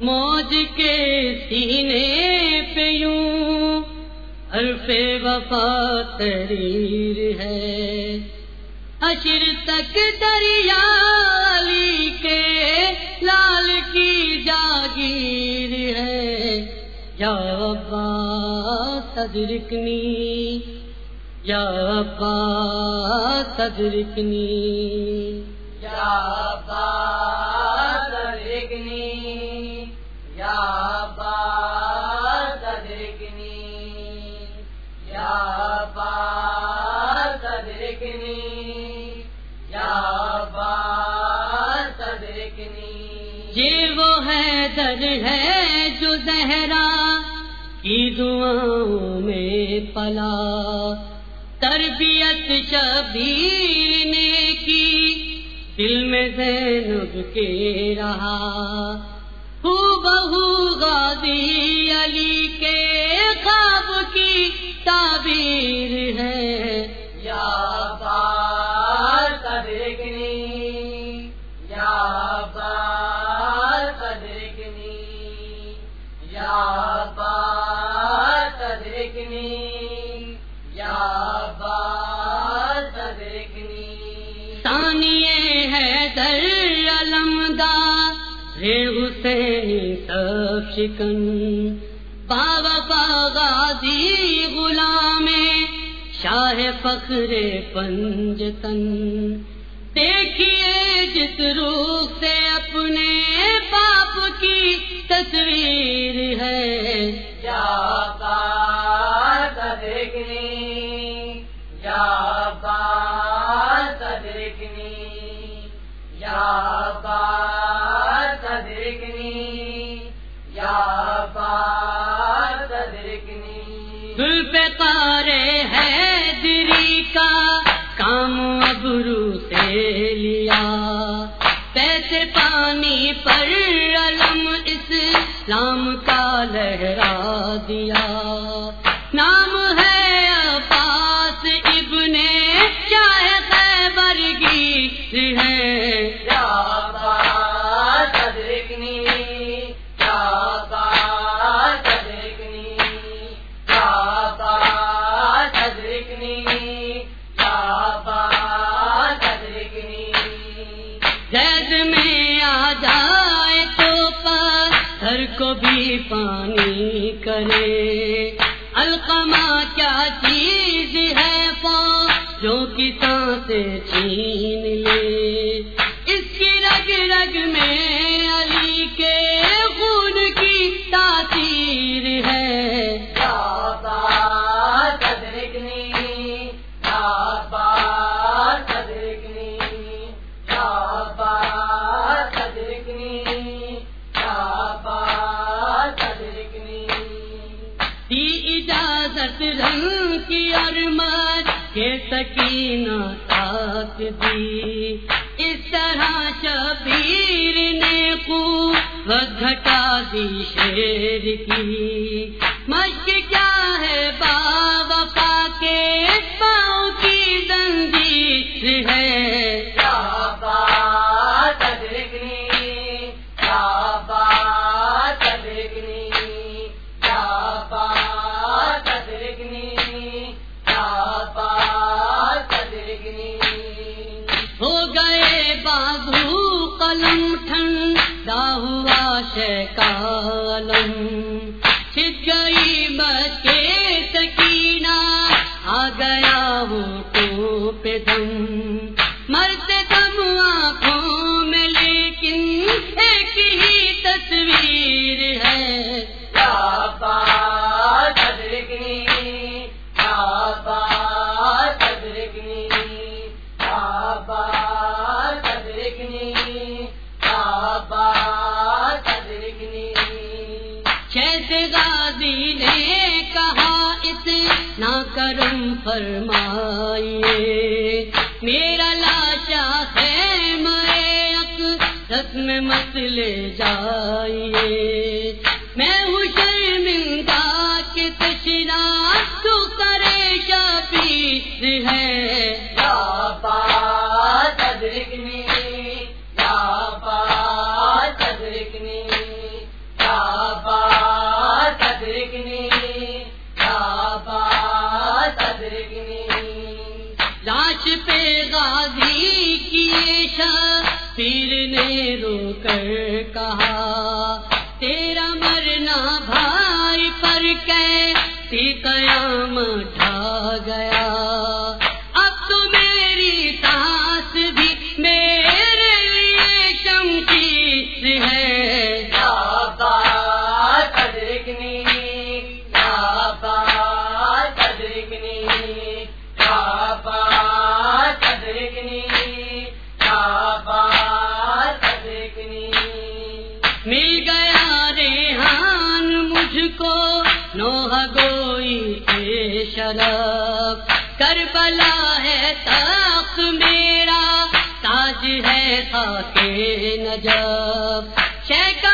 موج کے سینے پہ یوں حرف وفا تریر ہے۔ اشر تک دریالی کے لال کی جاگیر ہے۔ یا ابا صدرکنی یا ابا صدرکنی یا ابا ہے در ہے جو زہرا کی دعاؤں میں پلا۔ تربیت شبیر نے کی دل میں زینب کے رہا۔ ہو بہو غازی علی کے خواب کی تعبیر ہے۔ یا ابا علمدار حسین سب شکن۔ بابا غازی غلام شاہ فخر پنجتن دیکھیے جس روح سے اپنے باپ کی تصویر ہے۔ گل پارے ہے دری کا، کام ابرو سے لیا۔ پیسے پانی پر علم اسلام کا لہرا دیا۔ پانی کرے۔ القما کیا چیز ہے پا، جو کسان سے چھین لے۔ اس کی رگ رگ میں مت کے سکینہ ساتھ دی۔ اس طرح شبیر نے قوت گھٹا دی شیر کی۔ مشق کیا ٹھنڈا ہوا شیکالم نہ کرم فرمائیے۔ میرا لاشا ہے میں رت میں مت لے جائیے۔ میں ہوں شرمندہ کے تشنا تو کرے شبیر ہے پیر نے رو کر کہا تیرا مرنا بھائی پر کہ قیام ڈھا گیا؟ نوح گوئی اے شرف کربلا ہے تاق میرا تاج ہے خاک نجب شیخ